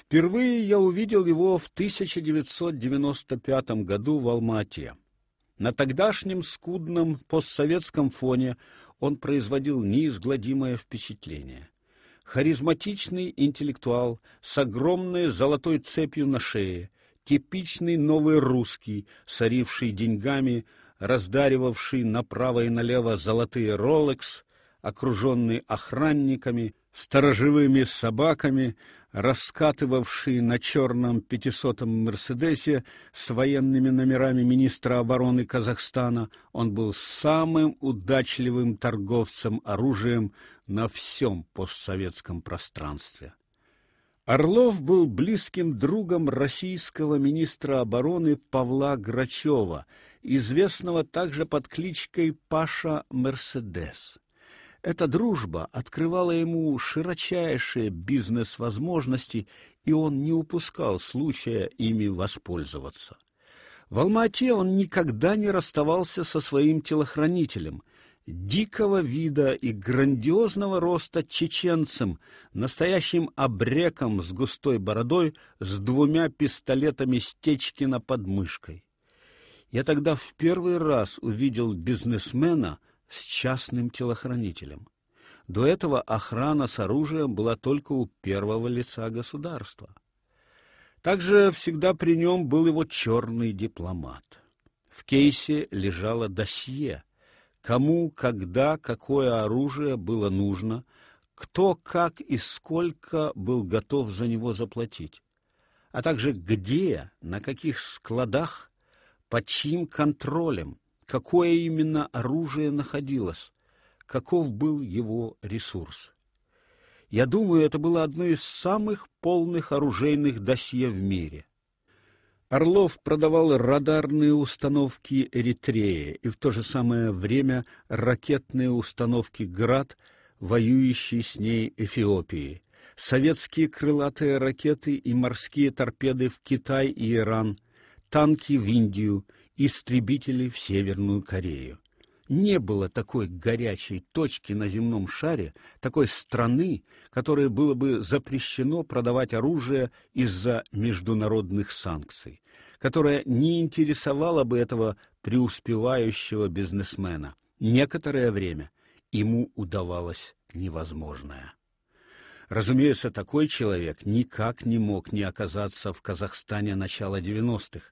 Впервые я увидел его в 1995 году в Алма-Ате. На тогдашнем скудном постсоветском фоне он производил неизгладимое впечатление. Харизматичный интеллектуал с огромной золотой цепью на шее, типичный новый русский, соривший деньгами, раздаривавший направо и налево золотые Rolex, окруженный охранниками, сторожевыми собаками, раскатывавший на черном пятисотом Мерседесе с военными номерами министра обороны Казахстана, он был самым удачливым торговцем оружием на всем постсоветском пространстве. Орлов был близким другом российского министра обороны Павла Грачева, известного также под кличкой Паша Мерседес. Эта дружба открывала ему широчайшие бизнес-возможности, и он не упускал случая ими воспользоваться. В Алма-Ате он никогда не расставался со своим телохранителем, дикого вида и грандиозного роста чеченцем, настоящим обреком с густой бородой, с двумя пистолетами Стечкина под мышкой. Я тогда в первый раз увидел бизнесмена — с частным телохранителем. До этого охрана с оружием была только у первого лица государства. Также всегда при нем был его черный дипломат. В кейсе лежало досье, кому, когда, какое оружие было нужно, кто, как и сколько был готов за него заплатить, а также где, на каких складах, под чьим контролем, какое именно оружие находилось, каков был его ресурс. Я думаю, это было одно из самых полных оружейных досье в мире. Орлов продавал радарные установки Эритреи и в то же самое время ракетные установки Град, воюющей с ней Эфиопии, советские крылатые ракеты и морские торпеды в Китай и Иран, танки в Индию истребители в Северную Корею. Не было такой горячей точки на земном шаре, такой страны, которой было бы запрещено продавать оружие из-за международных санкций, которая не интересовала бы этого преуспевающего бизнесмена. Некоторое время ему удавалось невозможное. Разумеется, такой человек никак не мог не оказаться в Казахстане начала 90-х,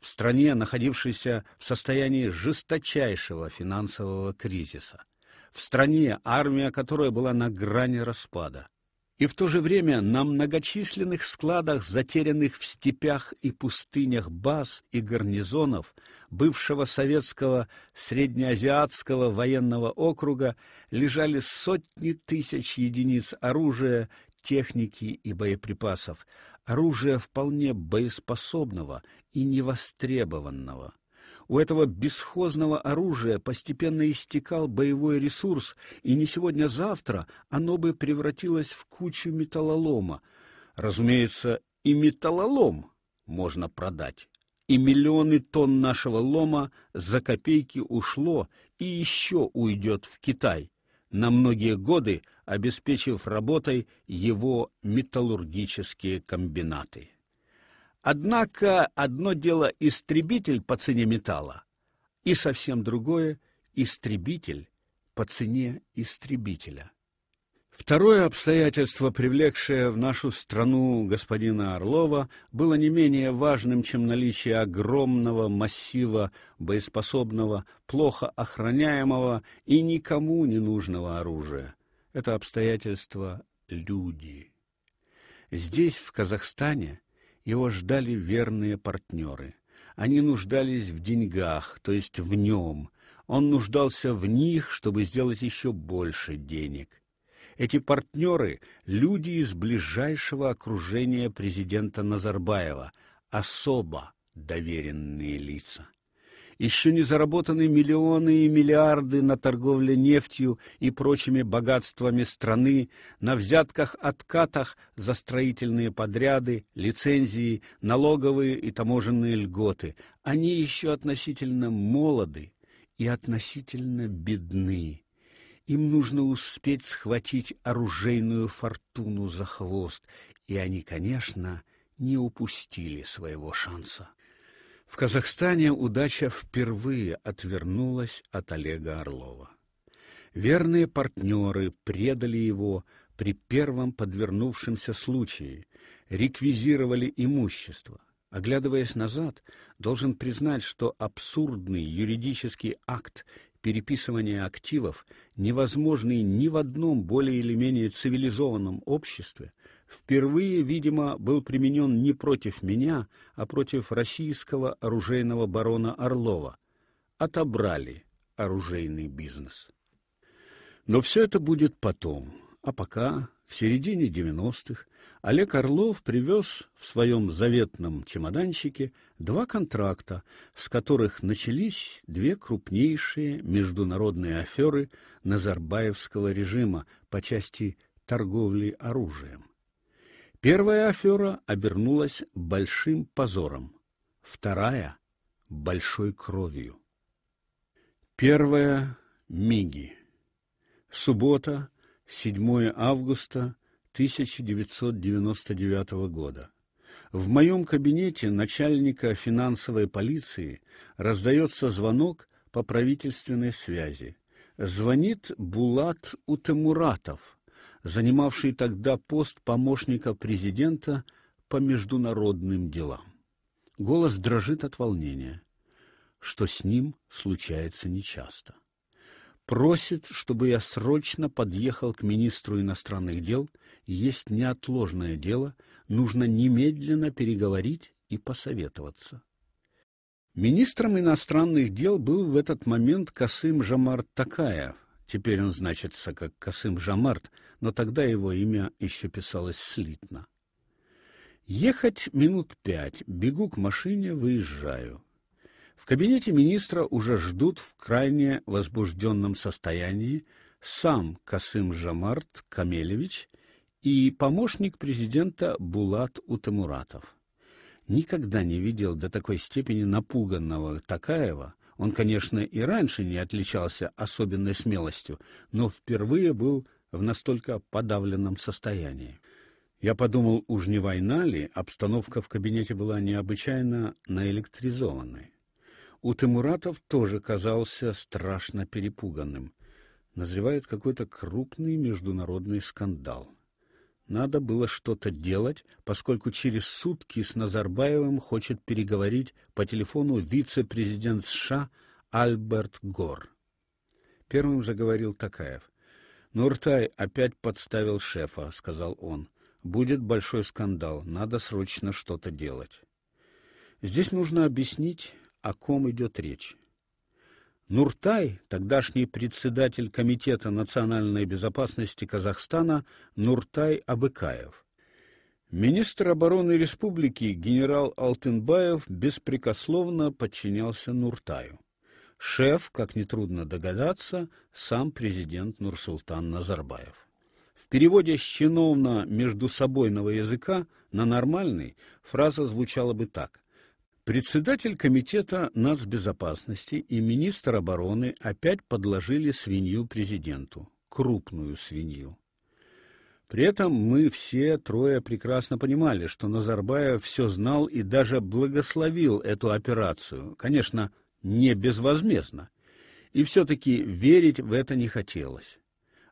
в стране, находившейся в состоянии жесточайшего финансового кризиса, в стране, армия которой была на грани распада, и в то же время на многочисленных складах, затерянных в степях и пустынях баз и гарнизонов бывшего советского среднеазиатского военного округа лежали сотни тысяч единиц оружия, техники и боеприпасов, оружия вполне боеспособного и невостребованного. У этого бесхозного оружия постепенно истекал боевой ресурс, и не сегодня-завтра оно бы превратилось в кучу металлолома. Разумеется, и металлолом можно продать. И миллионы тонн нашего лома за копейки ушло и еще уйдет в Китай на многие годы обеспечив работой его металлургические комбинаты. Однако одно дело истребитель по цене металла, и совсем другое истребитель по цене истребителя. Второе обстоятельство, привлекшее в нашу страну господина Орлова, было не менее важным, чем наличие огромного массива боеспособного, плохо охраняемого и никому не нужного оружия. Это обстоятельство люди. Здесь, в Казахстане, его ждали верные партнеры. Они нуждались в деньгах, то есть в нем. Он нуждался в них, чтобы сделать еще больше денег. Эти партнеры — люди из ближайшего окружения президента Назарбаева, особо доверенные лица. Еще не заработаны миллионы и миллиарды на торговле нефтью и прочими богатствами страны, на взятках-откатах за строительные подряды, лицензии, налоговые и таможенные льготы. Они еще относительно молоды и относительно бедны Им нужно успеть схватить оружейную фортуну за хвост, и они, конечно, не упустили своего шанса. В Казахстане удача впервые отвернулась от Олега Орлова. Верные партнеры предали его при первом подвернувшемся случае, реквизировали имущество. Оглядываясь назад, должен признать, что абсурдный юридический акт переписывания активов, невозможный ни в одном более или менее цивилизованном обществе, впервые, видимо, был применен не против меня, а против российского оружейного барона Орлова. Отобрали оружейный бизнес. Но все это будет потом, а пока в середине 90-х Олег Орлов привез в своем заветном чемоданчике два контракта, с которых начались две крупнейшие международные аферы Назарбаевского режима по части торговли оружием. Первая афера обернулась большим позором, вторая большой кровью. Первая Миги. Суббота, 7 августа 1999 года. В моем кабинете начальника финансовой полиции раздается звонок по правительственной связи. Звонит Булат Утемуратов, занимавший тогда пост помощника президента по международным делам. Голос дрожит от волнения, что с ним случается нечасто просит, чтобы я срочно подъехал к министру иностранных дел. Есть неотложное дело, нужно немедленно переговорить и посоветоваться. Министром иностранных дел был в этот момент Касым Жамарт Такаев. Теперь он значится как Касым Жамарт, но тогда его имя еще писалось слитно. Ехать минут пять, бегу к машине, выезжаю. В кабинете министра уже ждут в крайне возбужденном состоянии сам Касым Жамарт Камелевич и помощник президента Булат Утамуратов. Никогда не видел до такой степени напуганного Такаева. Он, конечно, и раньше не отличался особенной смелостью, но впервые был в настолько подавленном состоянии. Я подумал, уж не война ли, обстановка в кабинете была необычайно наэлектризованной. У Тимуратов тоже казался страшно перепуганным. Назревает какой-то крупный международный скандал. Надо было что-то делать, поскольку через сутки с Назарбаевым хочет переговорить по телефону вице-президент США Альберт Гор. Первым заговорил Такаев. Нуртай опять подставил шефа, сказал он. Будет большой скандал, надо срочно что-то делать. Здесь нужно объяснить, о ком идет речь. Нуртай, тогдашний председатель Комитета национальной безопасности Казахстана Нуртай Абыкаев. Министр обороны республики генерал Алтынбаев беспрекословно подчинялся Нуртаю. Шеф, как нетрудно догадаться, сам президент Нурсултан Назарбаев. В переводе с чиновно-междусобойного языка на нормальный фраза звучала бы так: Председатель комитета нацбезопасности и министр обороны опять подложили свинью президенту, крупную свинью. При этом мы все трое прекрасно понимали, что Назарбаев все знал и даже благословил эту операцию, конечно, не безвозмездно. И все таки верить в это не хотелось.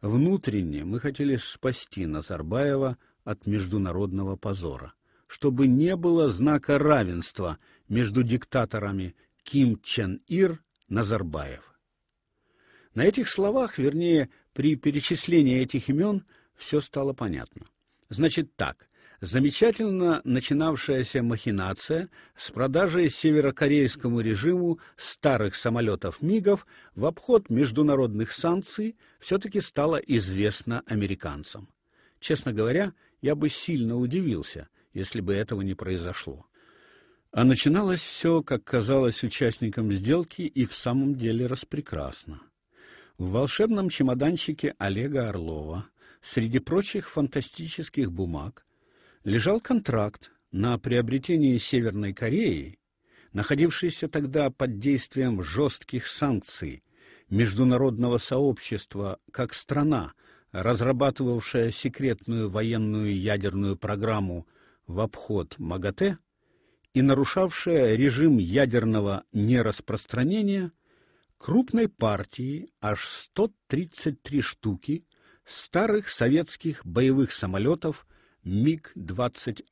Внутренне мы хотели спасти Назарбаева от международного позора чтобы не было знака равенства между диктаторами Ким Чен Ир Назарбаев. На этих словах, вернее, при перечислении этих имен, все стало понятно. Значит так, замечательно начинавшаяся махинация с продажей северокорейскому режиму старых самолетов МиГов в обход международных санкций все таки стала известна американцам. Честно говоря, я бы сильно удивился, если бы этого не произошло. А начиналось все, как казалось участникам сделки, и в самом деле распрекрасно. В волшебном чемоданчике Олега Орлова среди прочих фантастических бумаг лежал контракт на приобретение Северной Кореи, находившийся тогда под действием жестких санкций, международного сообщества как страна, разрабатывавшая секретную военную ядерную программу в обход МАГАТЭ и нарушавшая режим ядерного нераспространения, крупной партии аж 133 штуки старых советских боевых самолетов МиГ-21